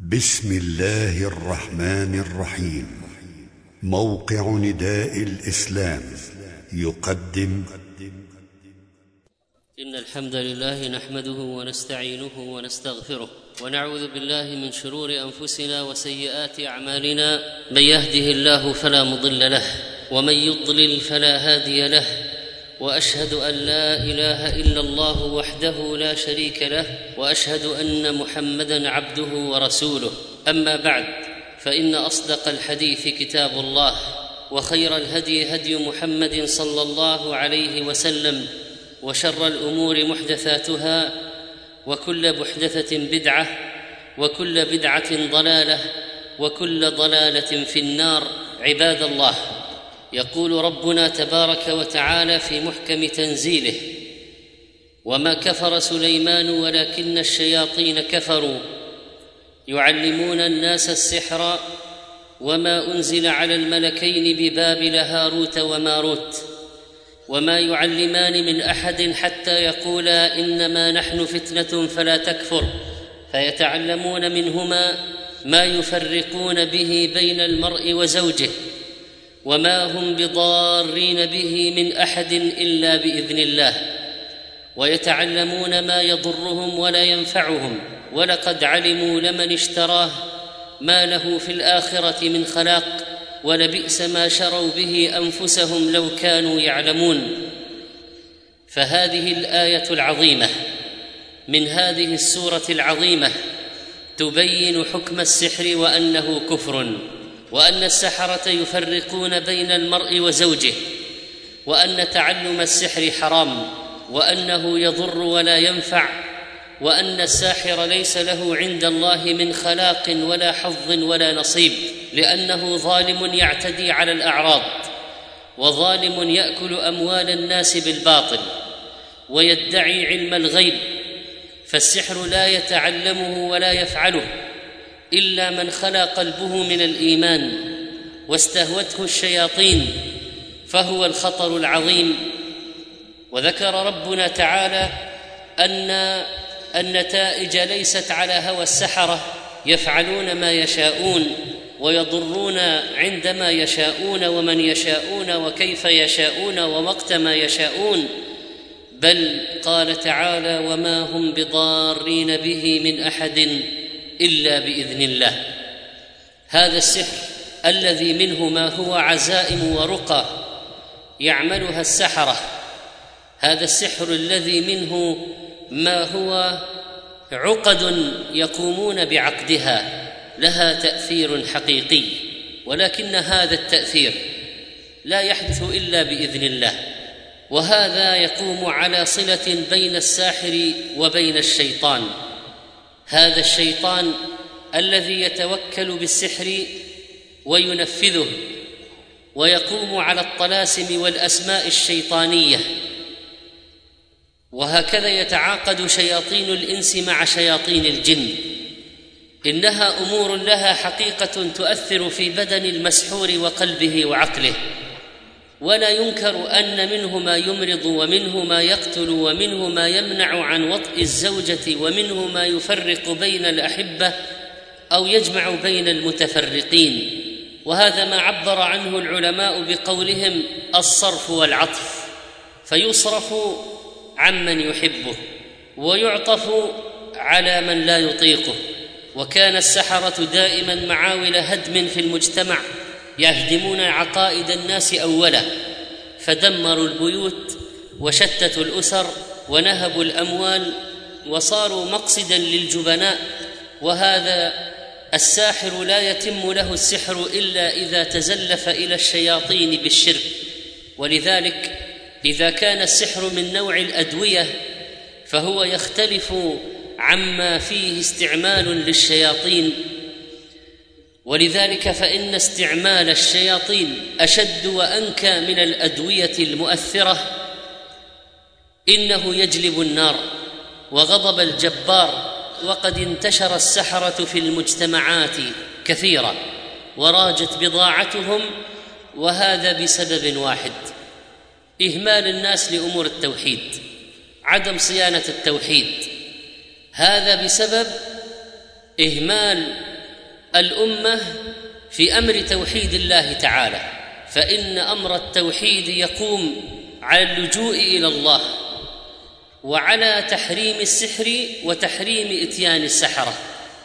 بسم الله الرحمن الرحيم. موقع نداء الإسلام يقدم. إن الحمد لله نحمده ونستعينه ونستغفره ونعوذ بالله من شرور أنفسنا وسيئات أعمالنا. من يهده الله فلا مضل له ومن يضلل فلا هادي له وأشهد أن لا إله إلا الله وحده لا شريك له وأشهد أن محمدا عبده ورسوله. أما بعد فإن أصدق الحديث كتاب الله وخير الهدي هدي محمد صلى الله عليه وسلم وشر الأمور محدثاتها وكل محدثة بدعة وكل بدعة ضلالة وكل ضلالة في النار عباد الله. يقول ربنا تبارك وتعالى في محكم تنزيله وما كفر سليمان ولكن الشياطين كفروا. يعلمون الناس السحر وما أنزل على الملكين ببابل هاروت وماروت. وما يعلمان من أحد حتى يقولا إنما نحن فتنة فلا تكفر. فيتعلمون منهما ما يفرقون به بين المرء وزوجه. وما هم بضارين به من أحد إلا بإذن الله. ويتعلمون ما يضرهم ولا ينفعهم ولقد علموا لمن اشتراه ما له في الآخرة من خلاق ولبئس ما شروا به أنفسهم لو كانوا يعلمون. فهذه الآية العظيمة من هذه السورة العظيمة تبين حكم السحر وأنه كفر وأن السحرة يفرقون بين المرء وزوجه وأن تعلم السحر حرام. وأنه يضر ولا ينفع وأن الساحر ليس له عند الله من خلاق ولا حظ ولا نصيب لأنه ظالم يعتدي على الأعراض وظالم يأكل أموال الناس بالباطل ويدعي علم الغيب فالسحر لا يتعلمه ولا يفعله إلا من خلا قلبه من الإيمان واستهوته الشياطين فهو الخطر العظيم وذكر ربنا تعالى أن النتائج ليست على هوى السحرة يفعلون ما يشاءون ويضرون عندما يشاءون ومن يشاءون وكيف يشاءون ووقت ما يشاءون. بل قال تعالى وما هم بضارين به من أحد إلا بإذن الله. هذا السحر الذي منه ما هو عزائم ورقى يعملها السحرة. هذا السحر الذي منه ما هو عقد يقومون بعقدها لها تأثير حقيقي ولكن هذا التأثير لا يحدث إلا بإذن الله وهذا يقوم على صلة بين الساحر وبين الشيطان. هذا الشيطان الذي يتوكل بالسحر وينفذه ويقوم على الطلاسم والأسماء الشيطانية. وهكذا يتعاقد شياطين الإنس مع شياطين الجن. إنها أمور لها حقيقة تؤثر في بدن المسحور وقلبه وعقله. ولا ينكر أن منه ما يمرض ومنه ما يقتل ومنه ما يمنع عن وطء الزوجة ومنه ما يفرق بين الأحبة أو يجمع بين المتفرقين. وهذا ما عبر عنه العلماء بقولهم الصرف والعطف. فيصرف عمن يحبه ويعطف على من لا يطيقه. وكان السحرة دائما معاول هدم في المجتمع يهدمون عقائد الناس اولا فدمروا البيوت وشتتوا الأسر ونهبوا الأموال وصاروا مقصدا للجبناء. وهذا الساحر لا يتم له السحر إلا إذا تزلف إلى الشياطين بالشرك. ولذلك إذا كان السحر من نوع الأدوية فهو يختلف عما فيه استعمال للشياطين. ولذلك فإن استعمال الشياطين أشد وأنكى من الأدوية المؤثرة إنه يجلب النار وغضب الجبار وقد انتشر السحرة في المجتمعات كثيرا وراجت بضاعتهم وهذا بسبب واحد. إهمال الناس لأمور التوحيد عدم صيانة التوحيد. هذا بسبب إهمال الأمة في أمر توحيد الله تعالى. فإن أمر التوحيد يقوم على اللجوء إلى الله وعلى تحريم السحر وتحريم إتيان السحرة.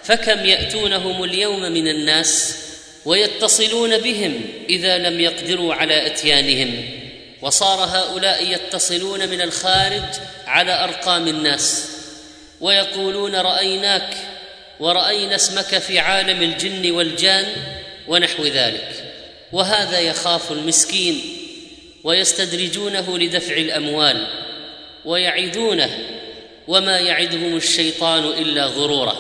فكم يأتونهم اليوم من الناس ويتصلون بهم إذا لم يقدروا على إتيانهم؟ وصار هؤلاء يتصلون من الخارج على أرقام الناس ويقولون رأيناك ورأينا اسمك في عالم الجن والجان ونحو ذلك. وهذا يخاف المسكين ويستدرجونه لدفع الأموال ويعدونه وما يعدهم الشيطان إلا غرورا.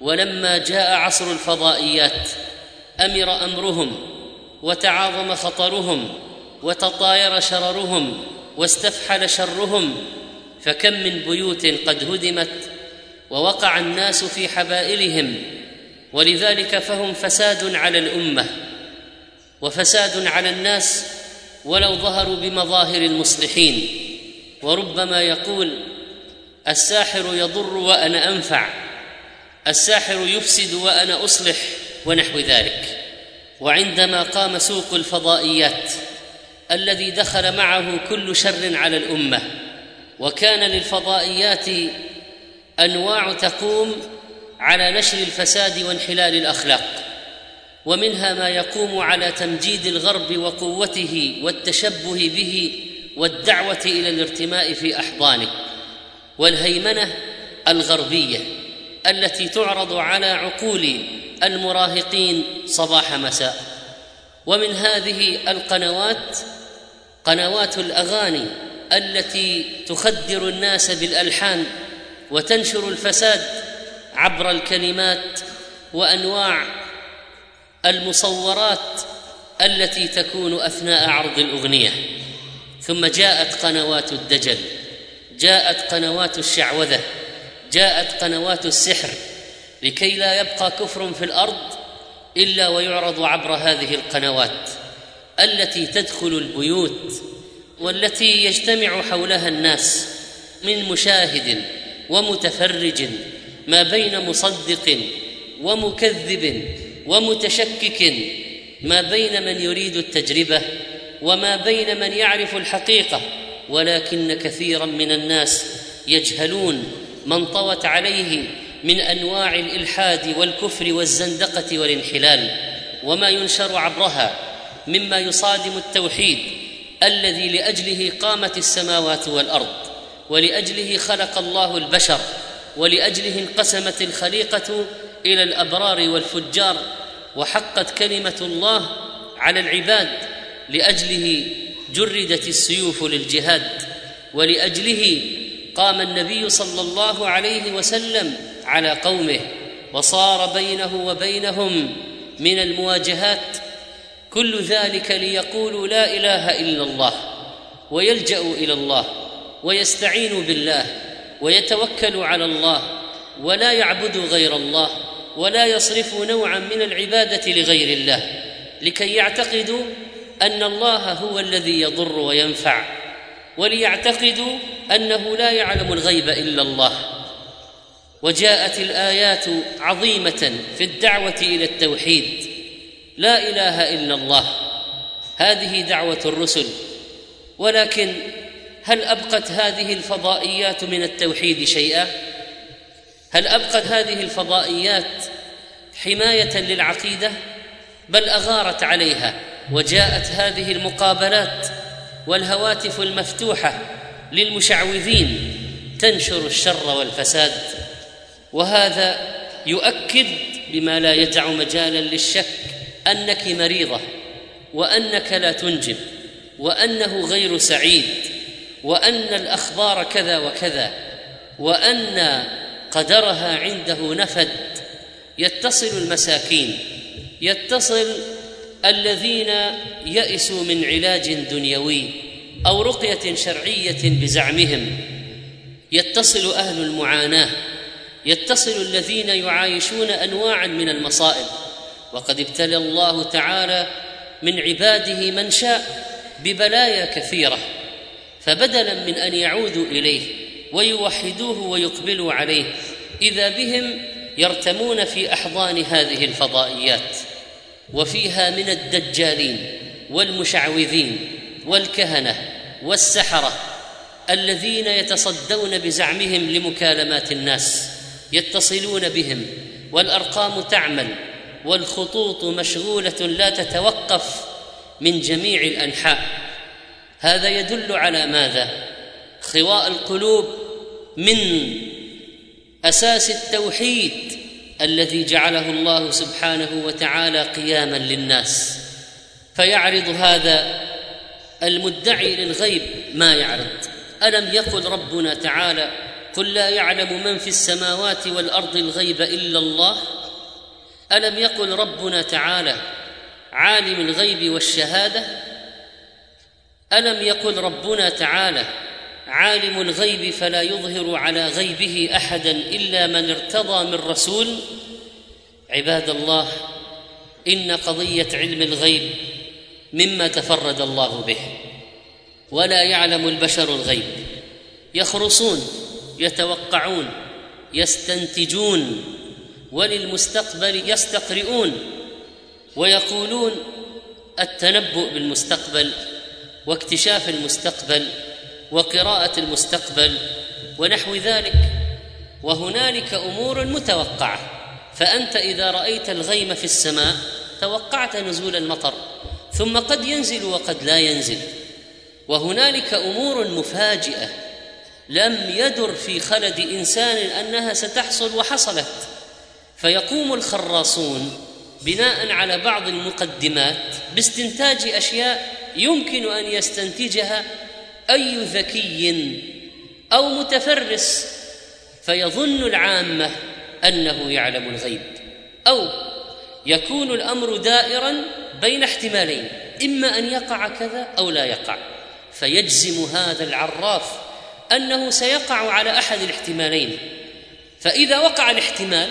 ولما جاء عصر الفضائيات أمر أمرهم وتعاظم خطرهم وتطاير شررهم واستفحل شرهم فكم من بيوت قد هدمت ووقع الناس في حبائلهم ولذلك فهم فساد على الأمة وفساد على الناس ولو ظهروا بمظاهر المصلحين. وربما يقول الساحر يضر وأنا أنفع الساحر يفسد وأنا أصلح ونحو ذلك. وعندما قام سوق الفضائيات الذي دخل معه كل شر على الأمة. وكان للفضائيات أنواع تقوم على نشر الفساد وانحلال الأخلاق ومنها ما يقوم على تمجيد الغرب وقوته والتشبه به والدعوة إلى الارتماء في أحضانه والهيمنة الغربية التي تعرض على عقول المراهقين صباح مساء. ومن هذه القنوات قنوات الأغاني التي تخدر الناس بالألحان وتنشر الفساد عبر الكلمات وأنواع المصورات التي تكون أثناء عرض الأغنية. ثم جاءت قنوات الدجل جاءت قنوات الشعوذة جاءت قنوات السحر لكي لا يبقى كفر في الأرض إلا ويعرض عبر هذه القنوات التي تدخل البيوت والتي يجتمع حولها الناس من مشاهد ومتفرج ما بين مصدق ومكذب ومتشكك ما بين من يريد التجربة وما بين من يعرف الحقيقة ولكن كثيرا من الناس يجهلون من طوت عليه من أنواع الإلحاد والكفر والزندقة والانحلال وما ينشر عبرها مما يصادم التوحيد الذي لأجله قامت السماوات والأرض ولأجله خلق الله البشر ولأجله انقسمت الخليقة إلى الأبرار والفجار وحقت كلمة الله على العباد لأجله جردت السيوف للجهاد ولأجله قام النبي صلى الله عليه وسلم على قومه وصار بينه وبينهم من المواجهات. كل ذلك ليقولوا لا إله إلا الله ويلجأوا إلى الله ويستعينوا بالله ويتوكلوا على الله ولا يعبدوا غير الله ولا يصرفوا نوعا من العبادة لغير الله لكي يعتقدوا أن الله هو الذي يضر وينفع وليعتقدوا أنه لا يعلم الغيب إلا الله. وجاءت الآيات عظيمة في الدعوة إلى التوحيد. لا إله إلا الله. هذه دعوة الرسل. ولكن هل أبقت هذه الفضائيات من التوحيد شيئا؟ هل أبقت هذه الفضائيات حماية للعقيدة؟ بل أغارت عليها وجاءت هذه المقابلات والهواتف المفتوحة للمشعوذين تنشر الشر والفساد. وهذا يؤكد بما لا يدع مجالا للشك أنك مريضة وأنك لا تنجب وأنه غير سعيد وأن الأخبار كذا وكذا وأن قدرها عنده نفد. يتصل المساكين يتصل الذين يئسوا من علاج دنيوي أو رقية شرعية بزعمهم. يتصل أهل المعاناة يتصل الذين يعايشون انواعا من المصائب. وقد ابتلى الله تعالى من عباده من شاء ببلايا كثيرة فبدلا من أن يعودوا إليه ويوحدوه ويقبلوا عليه إذا بهم يرتمون في أحضان هذه الفضائيات. وفيها من الدجالين والمشعوذين والكهنة والسحرة الذين يتصدون بزعمهم لمكالمات الناس. يتصلون بهم والأرقام تعمل والخطوط مشغولة لا تتوقف من جميع الأنحاء. هذا يدل على ماذا؟ خواء القلوب من أساس التوحيد الذي جعله الله سبحانه وتعالى قياما للناس. فيعرض هذا المدعي للغيب ما يعرض. ألم يقل ربنا تعالى قل لا يعلم من في السماوات والأرض الغيب إلا الله. ألم يقل ربنا تعالى عالم الغيب والشهادة؟ ألم يقل ربنا تعالى عالم الغيب فلا يظهر على غيبه أحدا إلا من ارتضى من رسول؟ عباد الله إن قضية علم الغيب مما تفرد الله به ولا يعلم البشر الغيب. يخرصون يتوقعون يستنتجون وللمستقبل يستقرئون ويقولون التنبؤ بالمستقبل واكتشاف المستقبل وقراءة المستقبل ونحو ذلك. وهنالك أمور متوقعة. فأنت إذا رأيت الغيم في السماء توقعت نزول المطر ثم قد ينزل وقد لا ينزل. وهنالك أمور مفاجئة. لم يدر في خلد إنسان أنها ستحصل وحصلت. فيقوم الخراصون بناء على بعض المقدمات باستنتاج أشياء يمكن أن يستنتجها أي ذكي أو متفرس. فيظن العامة أنه يعلم الغيب أو يكون الأمر دائرا بين احتمالين إما أن يقع كذا أو لا يقع. فيجزم هذا العراف أنه سيقع على أحد الاحتمالين. فإذا وقع الاحتمال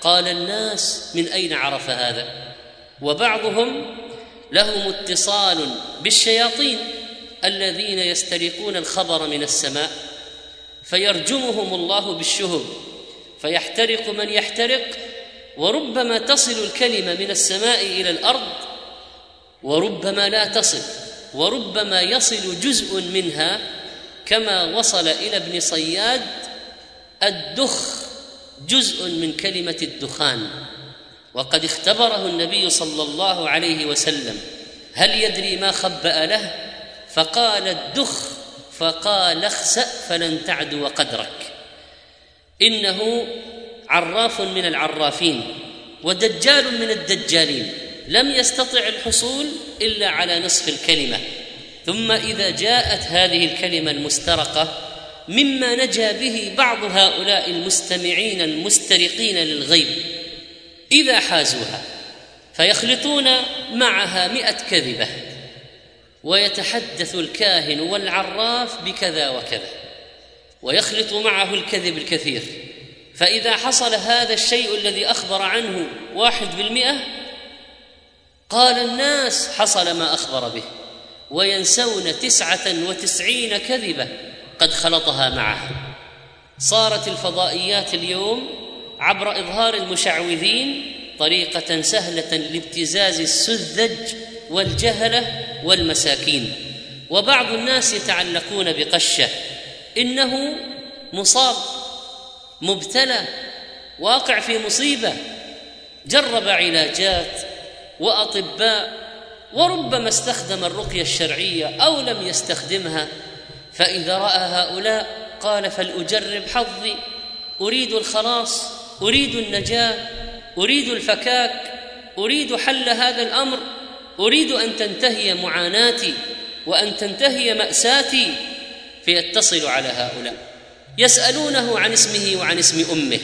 قال الناس من أين عرف هذا؟ وبعضهم لهم اتصال بالشياطين الذين يسترقون الخبر من السماء فيرجمهم الله بالشهب فيحترق من يحترق وربما تصل الكلمة من السماء إلى الأرض وربما لا تصل وربما يصل جزء منها كما وصل إلى ابن صياد الدخ جزء من كلمة الدخان. وقد اختبره النبي صلى الله عليه وسلم. هل يدري ما خبأ له؟ فقال الدخ فقال اخسأ فلن تعدو قدرك إنه عراف من العرافين ودجال من الدجالين. لم يستطع الحصول إلا على نصف الكلمة. ثم إذا جاءت هذه الكلمة المسترقة مما نجا به بعض هؤلاء المستمعين المسترقين للغيب إذا حازوها فيخلطون معها مئة كذبة ويتحدث الكاهن والعراف بكذا وكذا ويخلط معه الكذب الكثير فإذا حصل هذا الشيء الذي أخبر عنه واحد بالمئة قال الناس حصل ما أخبر به. وينسون تسعة وتسعين كذبة قد خلطها معه. صارت الفضائيات اليوم عبر إظهار المشعوذين طريقة سهلة لابتزاز السذج والجهله والمساكين. وبعض الناس يتعلقون بقشة. إنه مصاب مبتلى واقع في مصيبة. جرب علاجات وأطباء وربما استخدم الرقية الشرعية أو لم يستخدمها فإذا رأى هؤلاء قال فلأجرب حظي أريد الخلاص أريد النجاة أريد الفكاك أريد حل هذا الأمر أريد أن تنتهي معاناتي وأن تنتهي مأساتي فيتصل على هؤلاء يسألونه عن اسمه وعن اسم أمه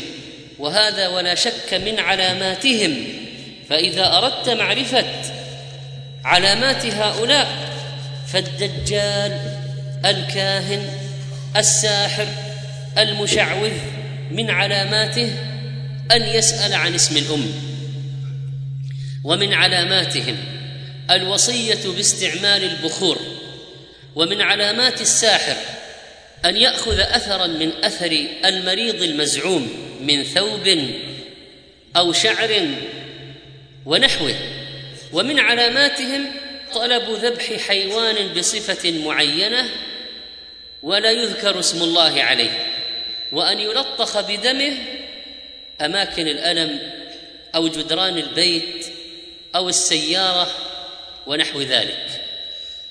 وهذا ولا شك من علاماتهم فإذا أردت معرفة علامات هؤلاء فالدجال الكاهن الساحر المشعوذ من علاماته أن يسأل عن اسم الأم. ومن علاماتهم الوصية باستعمال البخور. ومن علامات الساحر أن يأخذ اثرا من أثر المريض المزعوم من ثوب أو شعر ونحوه. ومن علاماتهم طلب ذبح حيوان بصفة معينة ولا يذكر اسم الله عليه وأن يلطخ بدمه أماكن الألم أو جدران البيت أو السيارة ونحو ذلك.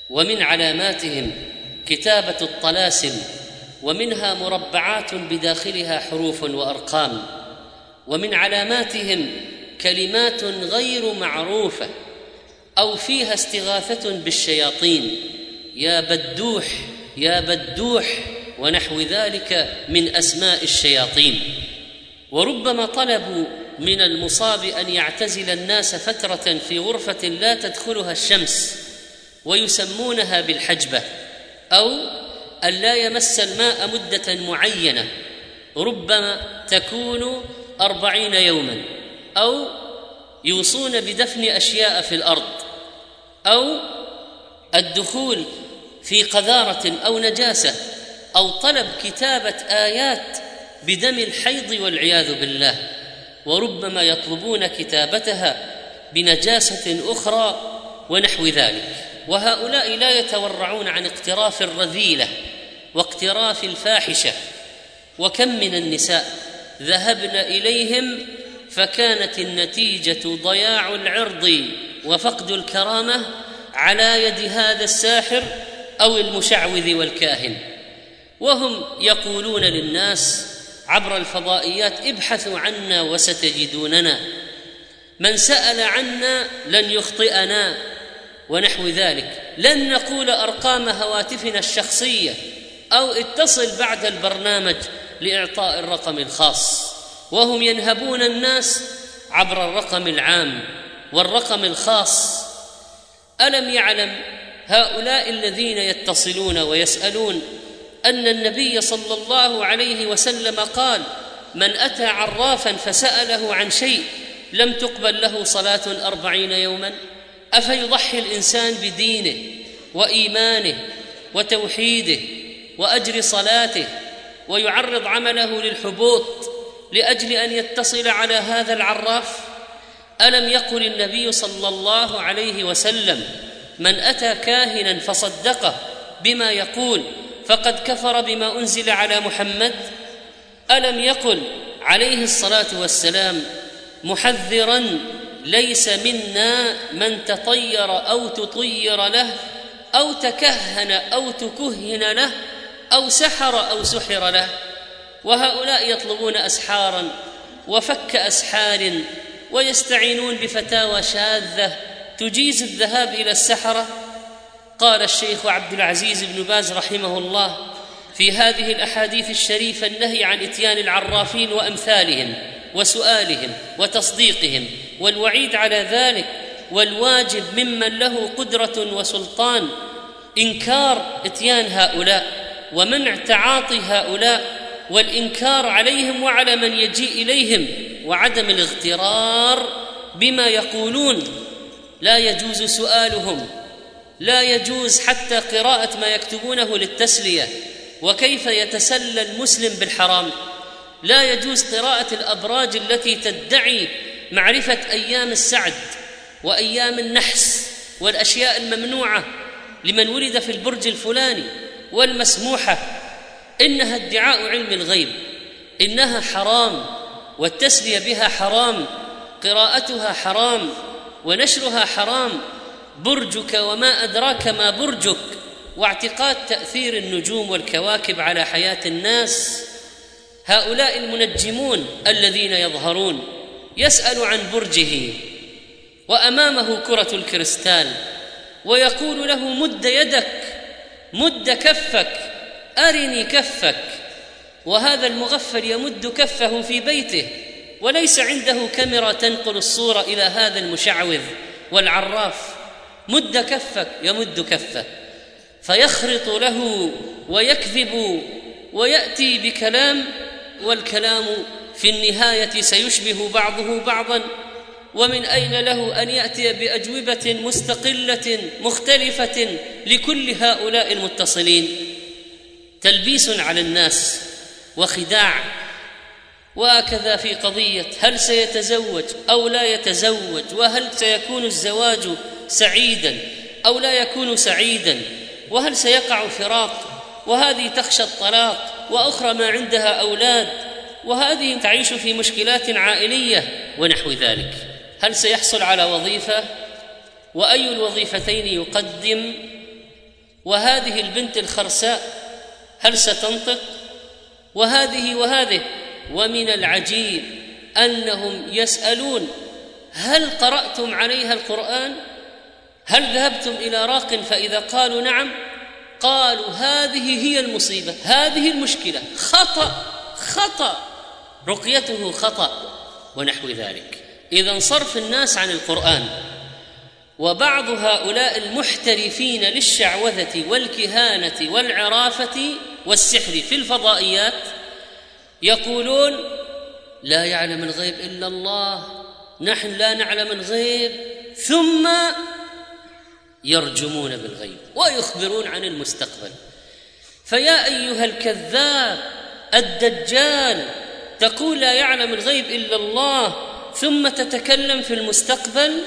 ومن علاماتهم كتابة الطلاسم ومنها مربعات بداخلها حروف وأرقام. ومن علاماتهم كلمات غير معروفة أو فيها استغاثة بالشياطين. يا بدوح يا بدوح ونحو ذلك من أسماء الشياطين. وربما طلبوا من المصاب أن يعتزل الناس فترة في غرفة لا تدخلها الشمس ويسمونها بالحجبة أو أن لا يمس الماء مدة معينة ربما تكون أربعين يوما أو يوصون بدفن أشياء في الأرض. أو الدخول في قذارة أو نجاسة أو طلب كتابة آيات بدم الحيض والعياذ بالله وربما يطلبون كتابتها بنجاسة أخرى ونحو ذلك. وهؤلاء لا يتورعون عن اقتراف الرذيلة واقتراف الفاحشة. وكم من النساء ذهبن إليهم فكانت النتيجة ضياع العرض وفقد الكرامة على يد هذا الساحر أو المشعوذ والكاهن. وهم يقولون للناس عبر الفضائيات ابحثوا عنا وستجدوننا. من سأل عنا لن يخطئنا ونحو ذلك. لن نقول أرقام هواتفنا الشخصية أو اتصل بعد البرنامج لإعطاء الرقم الخاص. وهم ينهبون الناس عبر الرقم العام. والرقم الخاص ألم يعلم هؤلاء الذين يتصلون ويسألون أن النبي صلى الله عليه وسلم قال من أتى عرافا فسأله عن شيء لم تقبل له صلاة أربعين يوما أفيضحي الإنسان بدينه وإيمانه وتوحيده وأجر صلاته ويعرض عمله للحبوط لأجل أن يتصل على هذا العراف؟ ألم يقل النبي صلى الله عليه وسلم من أتى كاهنا فصدقه بما يقول فقد كفر بما أنزل على محمد؟ ألم يقل عليه الصلاة والسلام محذرا ليس منا من تطير أو تطير له أو تكهن أو تكهن له أو سحر أو سحر له؟ وهؤلاء يطلبون اسحارا وفك أسحار ويستعينون بفتاوى شاذة تجيز الذهاب إلى السحرة. قال الشيخ عبد العزيز بن باز رحمه الله في هذه الأحاديث الشريفة النهي عن إتيان العرافين وأمثالهم وسؤالهم وتصديقهم والوعيد على ذلك والواجب ممن له قدرة وسلطان إنكار إتيان هؤلاء ومنع تعاطي هؤلاء والإنكار عليهم وعلى من يجيء إليهم وعدم الاغترار بما يقولون. لا يجوز سؤالهم لا يجوز حتى قراءة ما يكتبونه للتسلية. وكيف يتسلى المسلم بالحرام؟ لا يجوز قراءة الأبراج التي تدعي معرفة أيام السعد وأيام النحس والأشياء الممنوعة لمن ولد في البرج الفلاني والمسموحة. إنها ادعاء علم الغيب إنها حرام. والتسلية بها حرام قراءتها حرام ونشرها حرام. برجك وما أدراك ما برجك واعتقاد تأثير النجوم والكواكب على حياة الناس. هؤلاء المنجمون الذين يظهرون يسأل عن برجه وأمامه كرة الكريستال ويقول له مد يدك مد كفك أرني كفك. وهذا المغفل يمد كفه في بيته وليس عنده كاميرا تنقل الصورة إلى هذا المشعوذ والعراف. مد كفك يمد كفه. فيخرط له ويكذب ويأتي بكلام والكلام في النهاية سيشبه بعضه بعضا. ومن أين له أن يأتي بأجوبة مستقلة مختلفة لكل هؤلاء المتصلين؟ تلبيس على الناس. وخداع وهكذا في قضية هل سيتزوج أو لا يتزوج وهل سيكون الزواج سعيدا أو لا يكون سعيدا وهل سيقع فراق وهذه تخشى الطلاق وأخرى ما عندها أولاد وهذه تعيش في مشكلات عائلية ونحو ذلك. هل سيحصل على وظيفة؟ وأي الوظيفتين يقدم؟ وهذه البنت الخرساء هل ستنطق؟ وهذه وهذه. ومن العجيب أنهم يسألون هل قرأتم عليها القرآن؟ هل ذهبتم إلى راق فإذا قالوا نعم؟ قالوا هذه هي المصيبة هذه المشكلة. خطأ خطأ. رقيته خطأ ونحو ذلك. إذا صرف الناس عن القرآن وبعض هؤلاء المحترفين للشعوذة والكهانة والعرافة والسحر في الفضائيات يقولون لا يعلم الغيب إلا الله نحن لا نعلم الغيب ثم يرجمون بالغيب ويخبرون عن المستقبل. فيا أيها الكذاب الدجال تقول لا يعلم الغيب إلا الله ثم تتكلم في المستقبل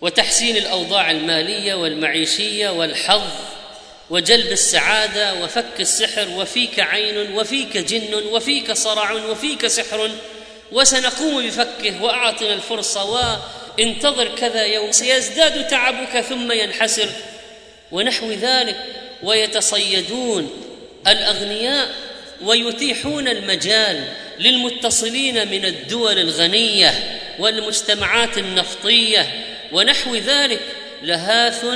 وتحسين الأوضاع المالية والمعيشية والحظ. وجلب السعادة وفك السحر وفيك عين وفيك جن وفيك صرع وفيك سحر وسنقوم بفكه وأعطنا الفرصة وانتظر كذا يوم سيزداد تعبك ثم ينحسر ونحو ذلك ويتصيدون الأغنياء ويتيحون المجال للمتصلين من الدول الغنية والمجتمعات النفطية ونحو ذلك لهاث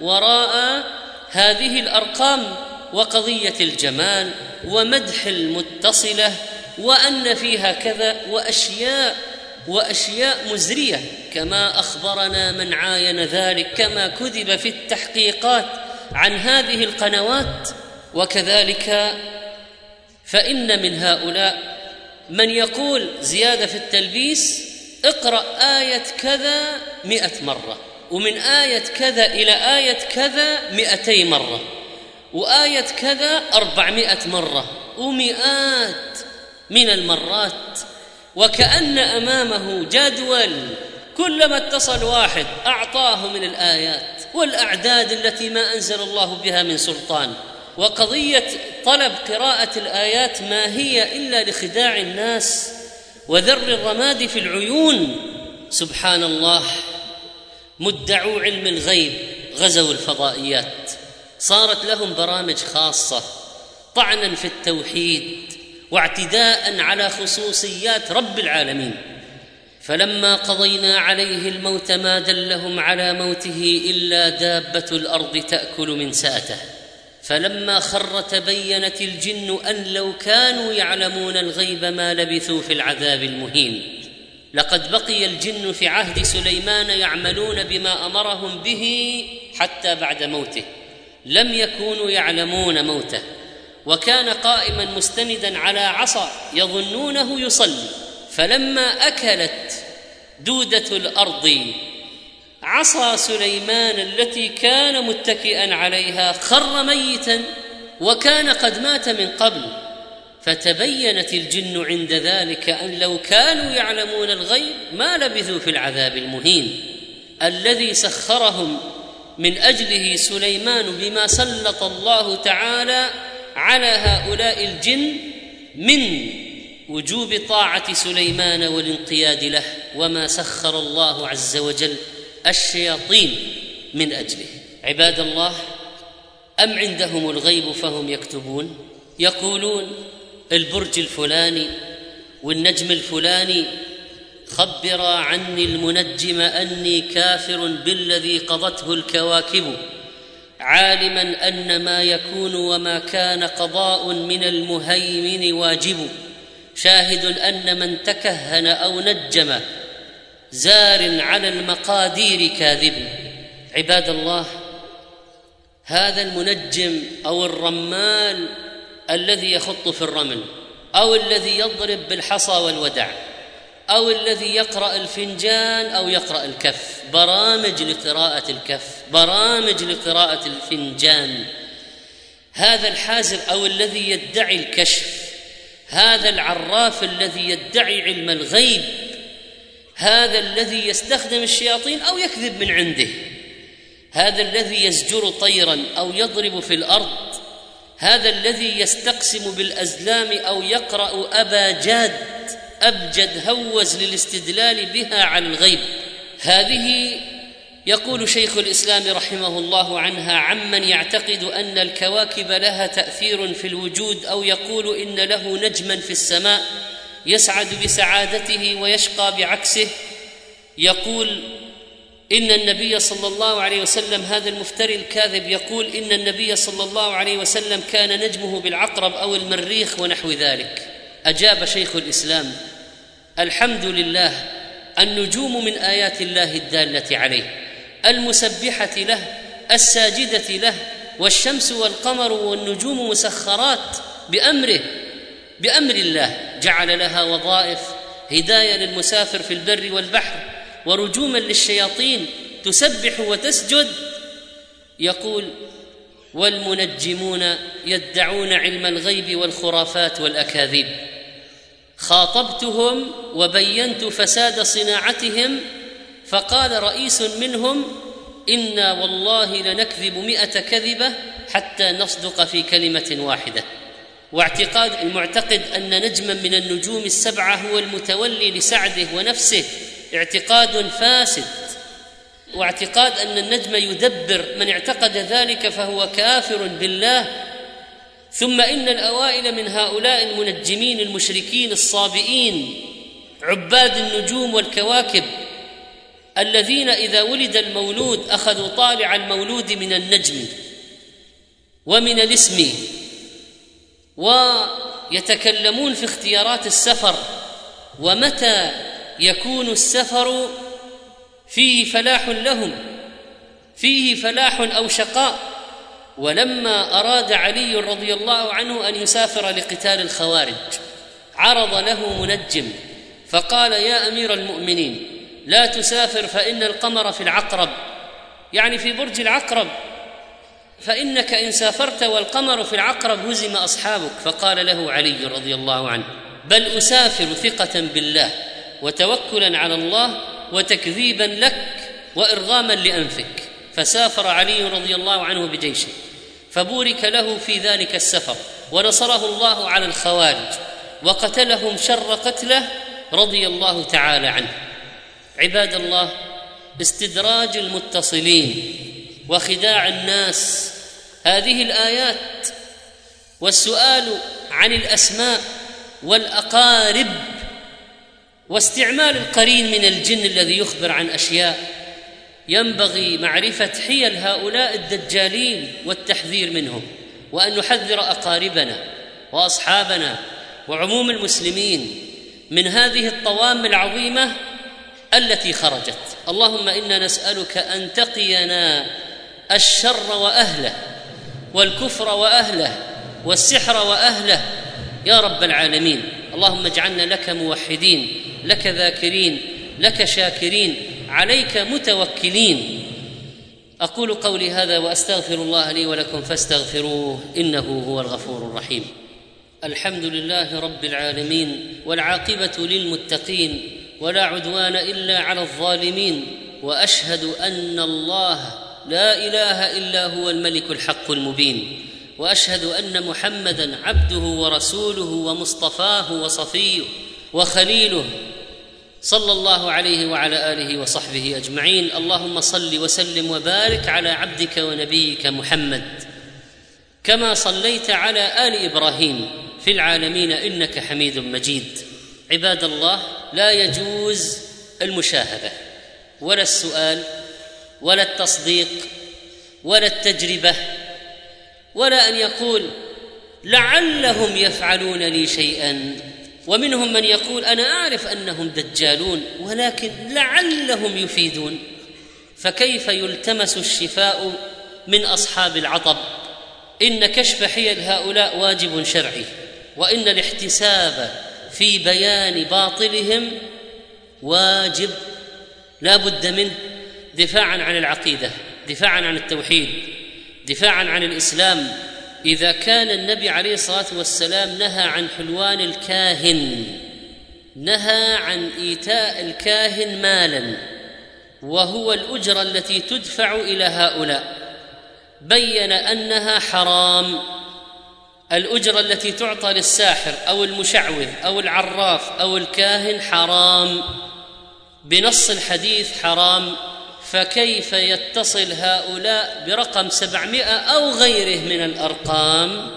وراء هذه الأرقام وقضية الجمال ومدح المتصلة وأن فيها كذا وأشياء وأشياء مزرية كما أخبرنا من عاين ذلك كما كذب في التحقيقات عن هذه القنوات وكذلك فإن من هؤلاء من يقول زيادة في التلبيس اقرأ آية كذا مئة مرة. ومن آية كذا إلى آية كذا مئتي مرة وآية كذا أربعمائة مرة ومئات من المرات. وكأن أمامه جدول كلما اتصل واحد أعطاه من الآيات والأعداد التي ما أنزل الله بها من سلطان. وقضية طلب قراءة الآيات ما هي إلا لخداع الناس وذر الرماد في العيون. سبحان الله. مدعو علم الغيب غزوا الفضائيات. صارت لهم برامج خاصة طعنا في التوحيد واعتداء على خصوصيات رب العالمين. فلما قضينا عليه الموت ما دلهم على موته إلا دابة الأرض تأكل من ساته. فلما خر تبينت الجن أن لو كانوا يعلمون الغيب ما لبثوا في العذاب المهين. لقد بقي الجن في عهد سليمان يعملون بما أمرهم به حتى بعد موته. لم يكونوا يعلمون موته. وكان قائما مستندا على عصا يظنونه يصلي. فلما أكلت دودة الأرض عصا سليمان التي كان متكئا عليها خر ميتا وكان قد مات من قبل. فتبينت الجن عند ذلك أن لو كانوا يعلمون الغيب ما لبثوا في العذاب المهين. الذي سخرهم من أجله سليمان بما سلط الله تعالى على هؤلاء الجن من وجوب طاعة سليمان والانقياد له وما سخر الله عز وجل الشياطين من أجله. عباد الله أم عندهم الغيب فهم يكتبون؟ يقولون البرج الفلاني والنجم الفلاني خبرا عني المنجم أني كافر بالذي قضته الكواكب عالما أن ما يكون وما كان قضاء من المهيمن واجب شاهد أن من تكهن أو نجم زار على المقادير كاذب. عباد الله هذا المنجم أو الرمال الذي يخط في الرمل أو الذي يضرب بالحصى والودع أو الذي يقرأ الفنجان أو يقرأ الكف. برامج لقراءة الكف برامج لقراءة الفنجان. هذا الحازر أو الذي يدعي الكشف هذا العراف الذي يدعي علم الغيب هذا الذي يستخدم الشياطين أو يكذب من عنده هذا الذي يزجر طيرا أو يضرب في الأرض هذا الذي يستقسم بالأزلام أو يقرأ أبا جاد أبجد هوز للاستدلال بها على الغيب. هذه يقول شيخ الإسلام رحمه الله عنها عمن يعتقد أن الكواكب لها تأثير في الوجود أو يقول إن له نجما في السماء يسعد بسعادته ويشقى بعكسه. يقول إن النبي صلى الله عليه وسلم هذا المفتري الكاذب يقول إن النبي صلى الله عليه وسلم كان نجمه بالعقرب أو المريخ ونحو ذلك. أجاب شيخ الإسلام الحمد لله النجوم من آيات الله الدالة عليه المسبحة له الساجدة له والشمس والقمر والنجوم مسخرات بأمره بأمر الله جعل لها وظائف هداية للمسافر في البر والبحر ورجوما للشياطين تسبح وتسجد. يقول والمنجمون يدعون علم الغيب والخرافات والأكاذيب. خاطبتهم وبينت فساد صناعتهم فقال رئيس منهم إنا والله لنكذب مئة كذبة حتى نصدق في كلمة واحدة. واعتقاد المعتقد أن نجما من النجوم السبعة هو المتولي لسعده ونفسه اعتقاد فاسد واعتقاد أن النجم يدبر من اعتقد ذلك فهو كافر بالله. ثم إن الأوائل من هؤلاء المنجمين المشركين الصابئين عباد النجوم والكواكب الذين إذا ولد المولود أخذوا طالع المولود من النجم ومن الاسم ويتكلمون في اختيارات السفر ومتى يكون السفر فيه فلاح لهم فيه فلاح أو شقاء. ولما أراد علي رضي الله عنه أن يسافر لقتال الخوارج عرض له منجم فقال يا أمير المؤمنين لا تسافر فإن القمر في العقرب. يعني في برج العقرب. فإنك إن سافرت والقمر في العقرب هزم أصحابك. فقال له علي رضي الله عنه بل أسافر ثقة بالله. وتوكلا على الله وتكذيبا لك وإرغاما لأنفك. فسافر علي رضي الله عنه بجيشه فبورك له في ذلك السفر ونصره الله على الخوارج وقتلهم شر قتله رضي الله تعالى عنه. عباد الله استدراج المتصلين وخداع الناس هذه الآيات والسؤال عن الأسماء والأقارب واستعمال القرين من الجن الذي يخبر عن أشياء. ينبغي معرفة حيل هؤلاء الدجالين والتحذير منهم وأن نحذر أقاربنا وأصحابنا وعموم المسلمين من هذه الطوام العظيمة التي خرجت. اللهم إنا نسألك أن تقينا الشر وأهله والكفر وأهله والسحر وأهله. يا رب العالمين اللهم اجعلنا لك موحدين. لك ذاكرين لك شاكرين عليك متوكلين. أقول قولي هذا وأستغفر الله لي ولكم فاستغفروه إنه هو الغفور الرحيم. الحمد لله رب العالمين والعاقبة للمتقين ولا عدوان إلا على الظالمين وأشهد أن الله لا إله إلا هو الملك الحق المبين وأشهد أن محمدا عبده ورسوله ومصطفاه وصفيه وخليله صلى الله عليه وعلى آله وصحبه أجمعين. اللهم صل وسلم وبارك على عبدك ونبيك محمد كما صليت على آل إبراهيم في العالمين إنك حميد مجيد. عباد الله لا يجوز المشاهدة ولا السؤال ولا التصديق ولا التجربة ولا أن يقول لعلهم يفعلون لي شيئا. ومنهم من يقول أنا أعرف أنهم دجالون ولكن لعلهم يفيدون. فكيف يلتمس الشفاء من أصحاب العطب؟ إن كشف حيل هؤلاء واجب شرعي وإن الاحتساب في بيان باطلهم واجب لا بد منه دفاعا عن العقيدة دفاعا عن التوحيد دفاعا عن الإسلام. إذا كان النبي عليه الصلاة والسلام نهى عن حلوان الكاهن نهى عن إيتاء الكاهن مالا وهو الأجرة التي تدفع إلى هؤلاء. بين أنها حرام. الأجرة التي تعطى للساحر أو المشعوذ أو العراف أو الكاهن حرام. بنص الحديث حرام. فكيف يتصل هؤلاء برقم سبعمائة أو غيره من الأرقام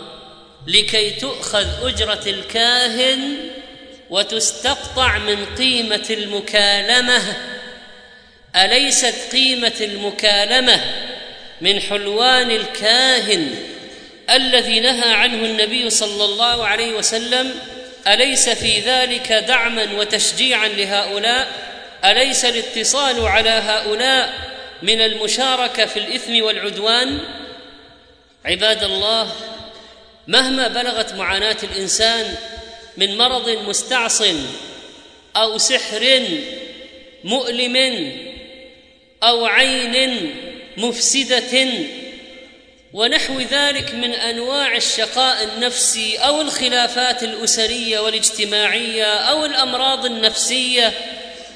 لكي تؤخذ أجرة الكاهن وتستقطع من قيمة المكالمة؟ أليست قيمة المكالمة من حلوان الكاهن الذي نهى عنه النبي صلى الله عليه وسلم أليس في ذلك دعما وتشجيعا لهؤلاء؟ أليس الاتصال على هؤلاء من المشاركة في الإثم والعدوان؟ عباد الله مهما بلغت معاناة الإنسان من مرض مستعص أو سحر مؤلم أو عين مفسدة ونحو ذلك من أنواع الشقاء النفسي أو الخلافات الأسرية والاجتماعية أو الأمراض النفسية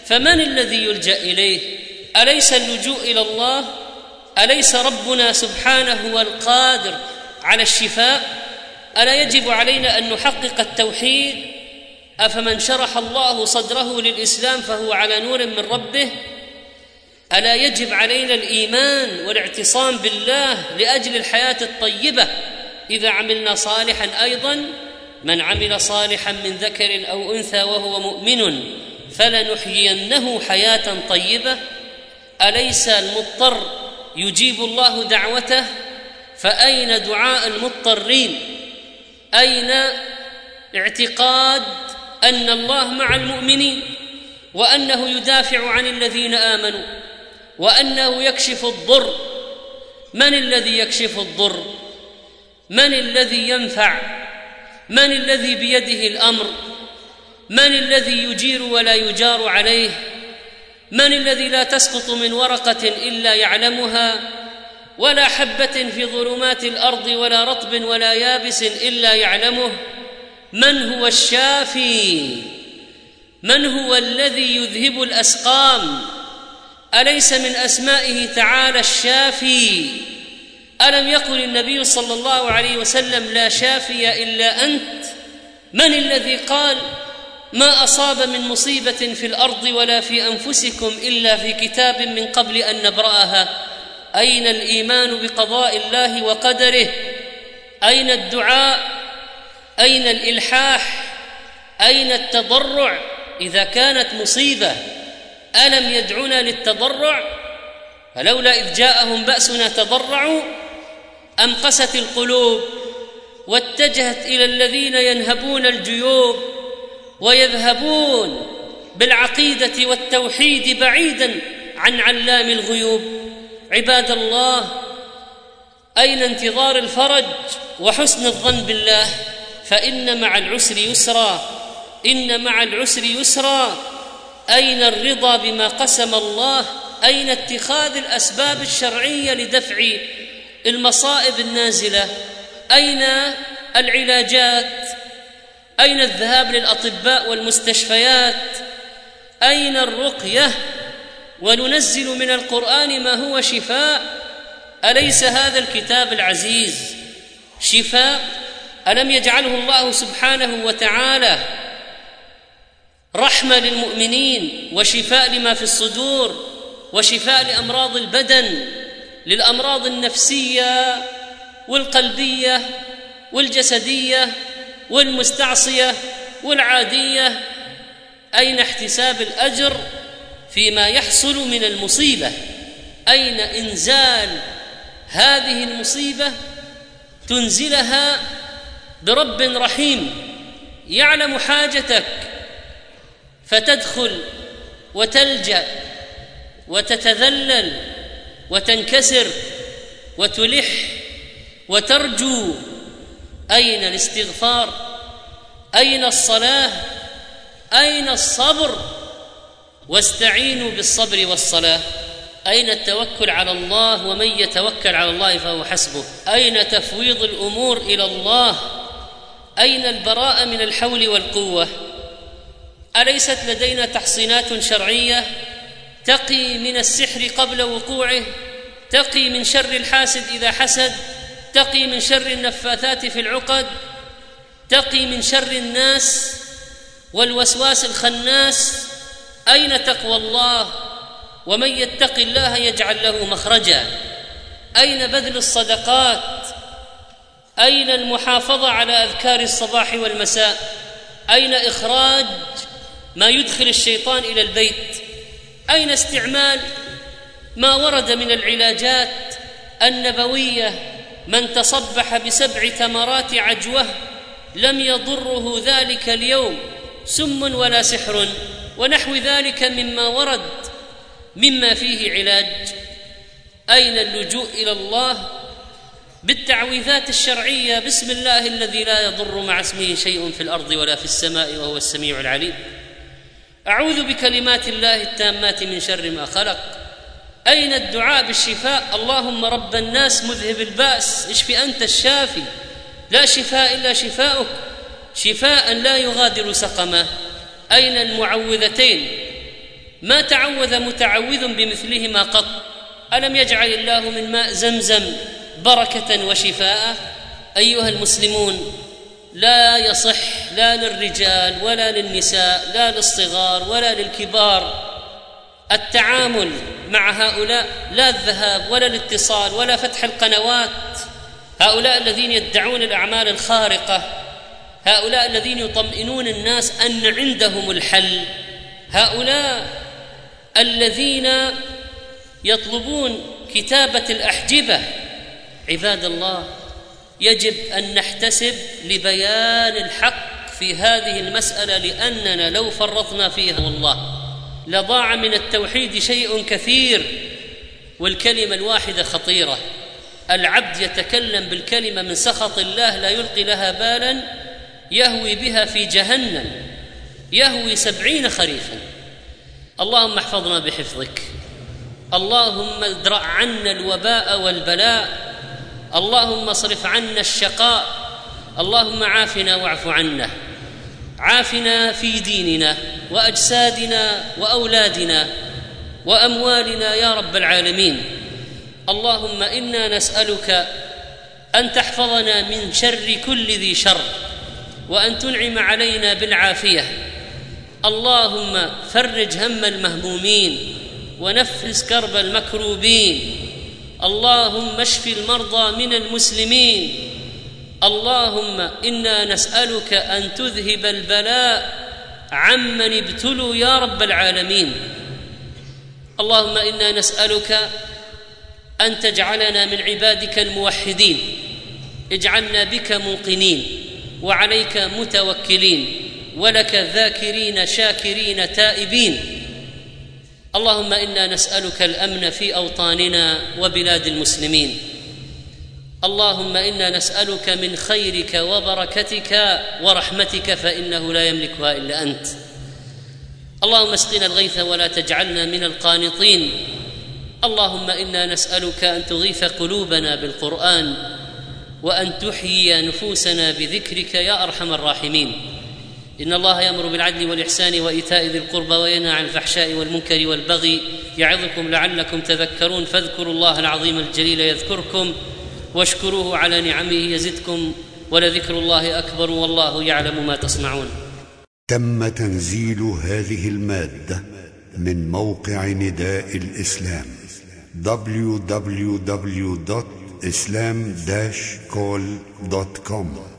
فمن الذي يلجأ إليه؟ أليس اللجوء إلى الله؟ أليس ربنا سبحانه هو القادر على الشفاء؟ ألا يجب علينا أن نحقق التوحيد؟ أفمن شرح الله صدره للإسلام فهو على نور من ربه؟ ألا يجب علينا الإيمان والاعتصام بالله لأجل الحياة الطيبة؟ إذا عملنا صالحا أيضا من عمل صالحا من ذكر أو أنثى وهو مؤمن فلنحيينه حياة طيبة. أليس المضطر يجيب الله دعوته؟ فأين دعاء المضطرين؟ أين اعتقاد أن الله مع المؤمنين؟ وأنه يدافع عن الذين آمنوا؟ وأنه يكشف الضر؟ من الذي يكشف الضر؟ من الذي ينفع؟ من الذي بيده الأمر؟ من الذي يجير ولا يجار عليه؟ من الذي لا تسقط من ورقة إلا يعلمها؟ ولا حبة في ظلمات الأرض ولا رطب ولا يابس إلا يعلمه؟ من هو الشافي؟ من هو الذي يذهب الأسقام؟ أليس من أسمائه تعالى الشافي؟ ألم يقل النبي صلى الله عليه وسلم لا شافي إلا أنت؟ من الذي قال ما أصاب من مصيبة في الأرض ولا في أنفسكم إلا في كتاب من قبل أن نبرأها. أين الإيمان بقضاء الله وقدره؟ أين الدعاء؟ أين الإلحاح؟ أين التضرع؟ إذا كانت مصيبة ألم يدعنا للتضرع؟ فلولا إذ جاءهم بأسنا تضرعوا أم قست القلوب؟ واتجهت إلى الذين ينهبون الجيوب؟ ويذهبون بالعقيدة والتوحيد بعيدا عن علام الغيوب. عباد الله أين انتظار الفرج وحسن الظن بالله؟ فإن مع العسر يسرا. إن مع العسر يسرا. أين الرضا بما قسم الله؟ أين اتخاذ الأسباب الشرعية لدفع المصائب النازلة؟ أين العلاجات؟ أين الذهاب للأطباء والمستشفيات؟ أين الرقية؟ وننزل من القرآن ما هو شفاء؟ أليس هذا الكتاب العزيز؟ شفاء؟ ألم يجعله الله سبحانه وتعالى رحمة للمؤمنين وشفاء لما في الصدور وشفاء لأمراض البدن للأمراض النفسية والقلبية والجسدية والمستعصية والعادية أين احتساب الأجر فيما يحصل من المصيبة؟ أين إنزال هذه المصيبة تنزلها برب رحيم؟ يعلم حاجتك فتدخل وتلجأ وتتذلل وتنكسر وتلح وترجو أين الاستغفار؟ أين الصلاة؟ أين الصبر؟ واستعينوا بالصبر والصلاة. أين التوكل على الله؟ ومن يتوكل على الله فهو حسبه. أين تفويض الأمور إلى الله؟ أين البراءة من الحول والقوة؟ أليست لدينا تحصينات شرعية؟ تقي من السحر قبل وقوعه؟ تقي من شر الحاسد إذا حسد؟ تقي من شر النفاثات في العقد تقي من شر الناس والوسواس الخناس. أين تقوى الله؟ ومن يتق الله يجعل له مخرجا. أين بذل الصدقات؟ أين المحافظة على أذكار الصباح والمساء؟ أين إخراج ما يدخل الشيطان إلى البيت؟ أين استعمال ما ورد من العلاجات النبوية من تصبح بسبع ثمرات عجوة لم يضره ذلك اليوم سم ولا سحر ونحو ذلك مما ورد مما فيه علاج. أين اللجوء إلى الله؟ بالتعويذات الشرعية. بسم الله الذي لا يضر مع اسمه شيء في الأرض ولا في السماء وهو السميع العليم. أعوذ بكلمات الله التامات من شر ما خلق. أين الدعاء بالشفاء؟ اللهم رب الناس مذهب البأس. اشف أنت الشافي؟ لا شفاء إلا شفاؤك. شفاء لا يغادر سقما أين المعوذتين؟ ما تعوذ متعوذ بمثلهما قط. ألم يجعل الله من ماء زمزم بركة وشفاء؟ أيها المسلمون لا يصح لا للرجال ولا للنساء لا للصغار ولا للكبار التعامل مع هؤلاء لا الذهاب ولا الاتصال ولا فتح القنوات. هؤلاء الذين يدعون الأعمال الخارقة هؤلاء الذين يطمئنون الناس أن عندهم الحل هؤلاء الذين يطلبون كتابة الأحجبة. عباد الله يجب أن نحتسب لبيان الحق في هذه المسألة لأننا لو فرطنا فيها والله. لضاع من التوحيد شيء كثير والكلمة الواحدة خطيرة. العبد يتكلم بالكلمة من سخط الله لا يلقي لها بالا يهوي بها في جهنم يهوي سبعين خريفا. اللهم احفظنا بحفظك. اللهم ادرأ عنا الوباء والبلاء. اللهم اصرف عنا الشقاء. اللهم عافنا واعف عنا. عافنا في ديننا وأجسادنا وأولادنا وأموالنا يا رب العالمين. اللهم إنا نسألك أن تحفظنا من شر كل ذي شر وأن تنعم علينا بالعافية. اللهم فرج هم المهمومين ونفس كرب المكروبين. اللهم اشف المرضى من المسلمين. اللهم إنا نسألك أن تذهب البلاء عمن ابتلوا يا رب العالمين. اللهم إنا نسألك أن تجعلنا من عبادك الموحدين. اجعلنا بك موقنين وعليك متوكلين ولك ذاكرين شاكرين تائبين. اللهم إنا نسألك الأمن في أوطاننا وبلاد المسلمين. اللهم إنا نسألك من خيرك وبركتك ورحمتك فإنه لا يملكها إلا أنت. اللهم اسقنا الغيث ولا تجعلنا من القانطين. اللهم إنا نسألك أن تغيث قلوبنا بالقرآن وأن تحيي نفوسنا بذكرك يا أرحم الراحمين. إن الله يأمر بالعدل والإحسان وإيتاء ذي القربى وينهى عن الفحشاء والمنكر والبغي يعظكم لعلكم تذكرون. فاذكروا الله العظيم الجليل يذكركم. واشكروه على نعمه يزدكم ولذكر الله أكبر والله يعلم ما تصنعون. تم تنزيل هذه المادة من موقع نداء الإسلام www.islam-call.com